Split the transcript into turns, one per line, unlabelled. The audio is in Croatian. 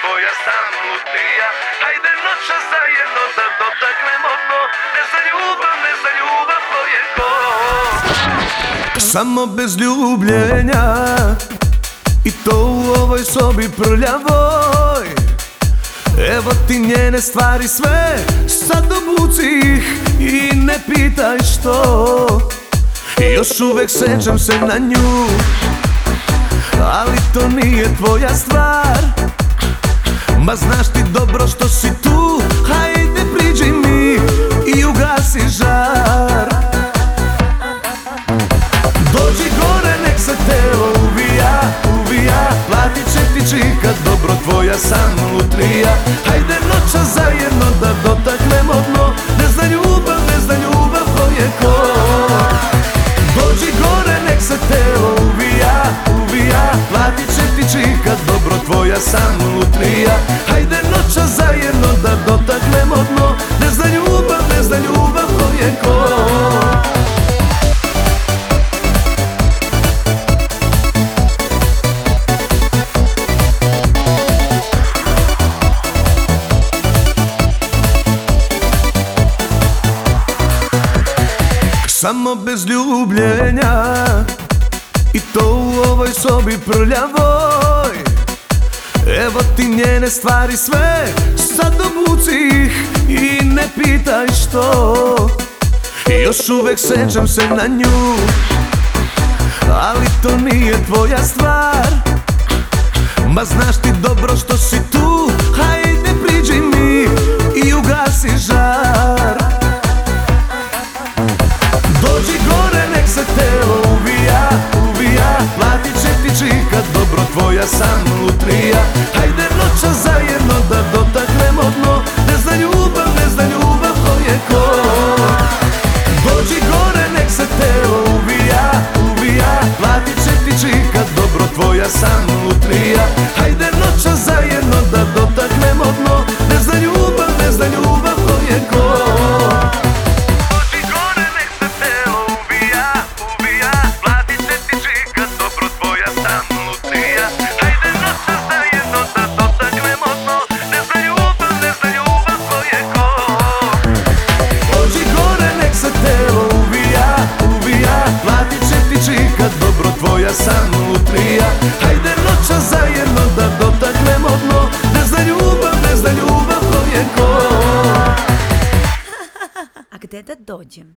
tvoja sam lutrija Hajde noća zajedno da dotaknemo dno. Ne za ljubav, ne za ljubav, to je to.
Samo bez ljubljenja. I to u ovoj sobi prljavoj. Evo ti njene stvari sve Sad obuci ih i ne pitaj što. Još uvek sećam se na nju Ali to nije tvoja stvar. Ma znaš ti dobro što si tu. Hajde priđi mi i ugasi žar. Dođi gore nek se telo uvija, uvija Platit će ti čika dobro tvoja sam lutrija Hajde noća zajedno da dotaknemo dno. Ne zna ljubav, ne zna ljubav ko je ko. Dođi gore nek se telo Platit će ti čika dobro tvoja sam lutrija Hajde noća zajedno da dotaknemo dno. Ne zna ljubav, ne zna ljubav ko je ko? Samo bez ljubljenja I to u ovoj sobi prljavoj. Evo ti njene stvari sve Sad obuci ih i ne pitaj što. Još uvek sećam se na nju Ali to nije tvoja stvar. Ma znaš ti dobro što si tu dobro tvoja sam lutrija. Hajde gde da.